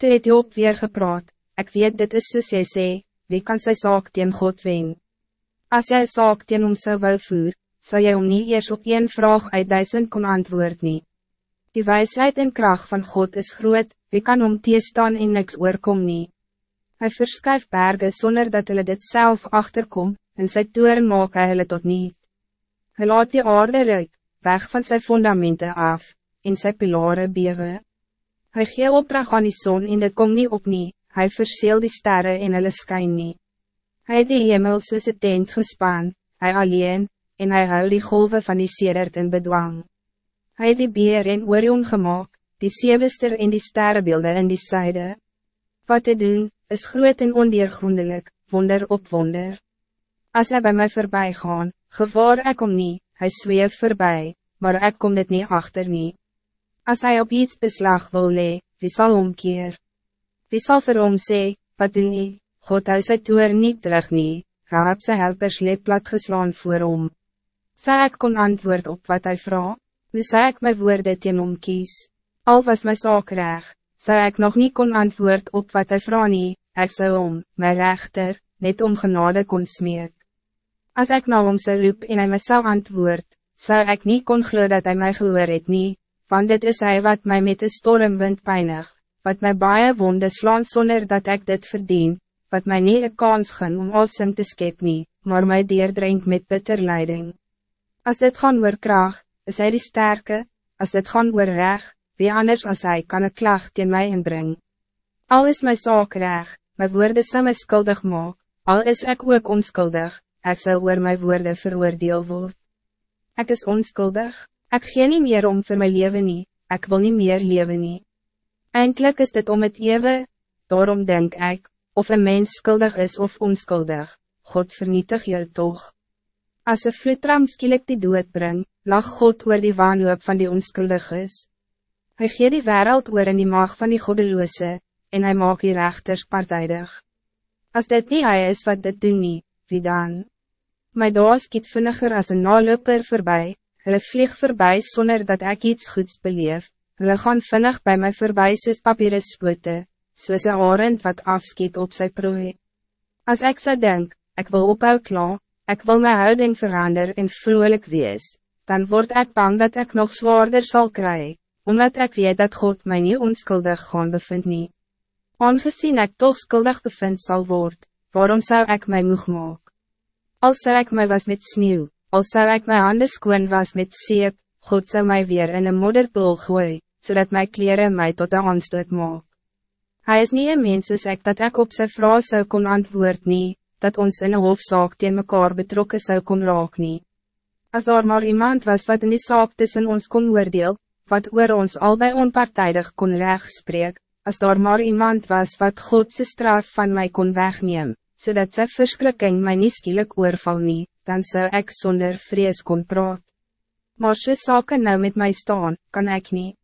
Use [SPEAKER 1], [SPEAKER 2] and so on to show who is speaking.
[SPEAKER 1] Toe het Job weer gepraat, ik weet dit is soos jy sê, wie kan sy saak teen God wen? As jy saak teen hom sou wou voer, zou jy hom nie eers op een vraag uit duisend kon antwoord nie. Die wijsheid en kracht van God is groot, wie kan hom teestaan en niks oorkom nie. Hy verskuif berge zonder dat hulle dit zelf achterkom, en sy toren maak hy hulle tot niet. Hy laat die aarde ruik, weg van zijn fundamenten af, en sy pilare bewe. Hy gee opdracht aan die zon en dit kom niet op nie, hy verseel die sterren en hulle skyn nie. Hy het die hemel soos een tent gespan, hy alleen, en hy hou die golven van die sedert in bedwang. Hy het die beer en oorion gemaakt, die seewester en die sterrenbeelden in die syde. Wat te doen, is groot en ondeergrondelik, wonder op wonder. Als hij bij mij voorbij gaan, gevaar ik om niet, hij zweeft voorbij, maar ik kom dit niet achter niet. Als hij op iets beslag wil lee, wie zal omkeer? Wie zal vir hom sê, wat doen nie, God hou sy toer niet terug nie, raap sy helpers leep plat geslaan voor hom. Sê ek kon antwoord op wat hij vraagt? hoe sê ek my woorde teen hom kies? Al was my saak reg, sê ek nog niet kon antwoord op wat hij vraagt nie, ek sou om, my rechter, net om genade kon smeek. Als ik nou om sy roep en hy my sal antwoord, zou ik niet kon glo dat hij mij gehoor het nie, want dit is hij wat mij met de stormwind pijnig, wat mij baie wonde slaan zonder dat ik dit verdien, wat mij niet een kans gaan om awesome te skep nie, maar mij deerdrink met bitter leiding. Als dit gaan oor kraag, is hij die sterke, als dit gaan oor reg, wie anders als hij kan een klacht in mij inbrengen. Al is my saak reg, my woorde sal my skuldig maak, al is ek ook onskuldig, ek sal oor my woorde veroordeel word. Ek is onskuldig, ek gee nie meer om voor my leven nie, ek wil nie meer leven nie. Eindelijk is dit om het ewe, daarom denk ik, of een mens skuldig is of onskuldig, God vernietig jou toch. Als een vloedram skielik die dood bring, lag God oor die wanhoop van die onskuldig is. Hy gee die wereld oor in die maag van die goddeloze, en hij maakt die rechters partijdig. Als dit niet hij is wat dit doen nie, wie dan? My daas kiet vinniger as een naloper voorbij, hulle vlieg voorbij zonder dat ik iets goeds beleef, hulle gaan vinnig bij mij voorbij soos papieren spoete, soos een arend wat afskiet op sy prooi. Als ik zou denk, ik wil ophou klaar, ik wil mijn houding veranderen en vrolijk wees, dan word ik bang dat ik nog zwaarder zal krijgen, omdat ik weet dat God mij niet onschuldig gaan bevindt niet. Aangezien ik toch schuldig bevind zal worden, waarom zou ik mij moeg maken? Als zou ik mij was met sneeuw, als zou ik mijn handen schoon was met zeep, God zou mij weer in een modderpoel gooien, zodat mijn kleren mij tot de aanstoot maak. Hij is niet een mens soos ek dat ik op zijn vrouw zou kon antwoord nie, dat ons in een hoofdzaak tegen mekaar betrokken zou kon raak nie. Als er maar iemand was wat in die zaak tussen ons kon oordeel, wat oor ons al bij onpartijdig kon rechtspreken, als daar maar iemand was wat Godse straf van mij kon wegnemen, zodat sy verschrikking my nie skielik oorval nie, dan zou ik zonder vrees kon praat. Maar sy sake nou met mij staan, kan ik niet.